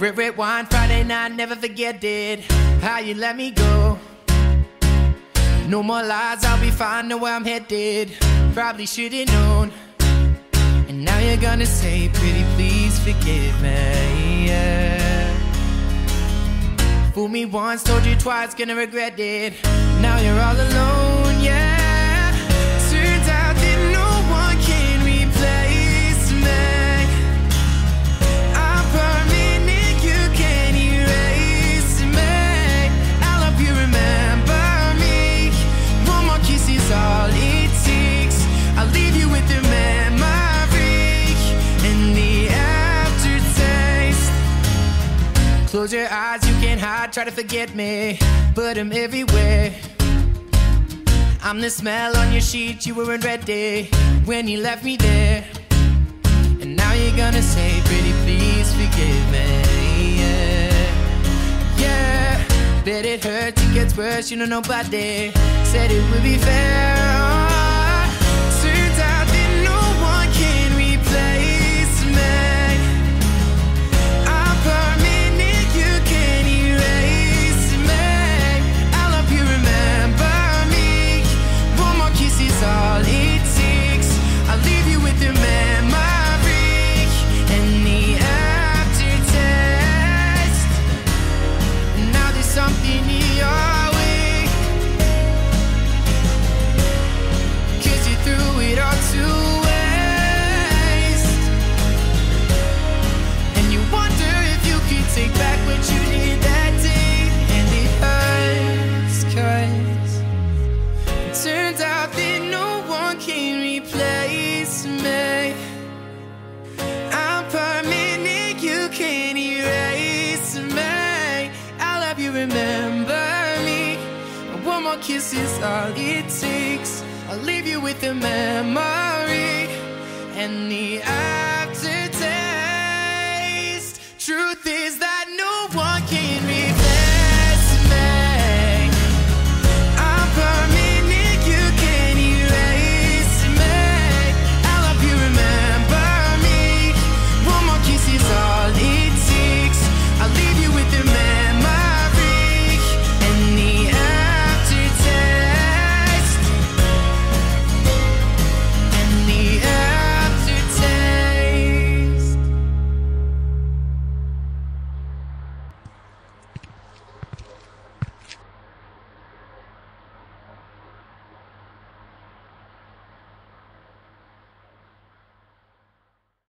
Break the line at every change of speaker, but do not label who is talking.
Red, red wine, Friday night, never forget it. How you let me go. No more lies, I'll be fine, know where I'm headed. Probably should've known. And now you're gonna say, pretty please forgive me. Yeah. Fool me once, told you twice, gonna regret it. Now you're all alone, your eyes, you can't hide, try to forget me, but I'm everywhere. I'm the smell on your sheet, you weren't ready when you left me there. And now you're gonna say, pretty please forgive me. Yeah, yeah. Bet it hurts, it gets worse, you know nobody said it would be fair. Remember me. One more kiss is all it takes. I'll leave you with a memory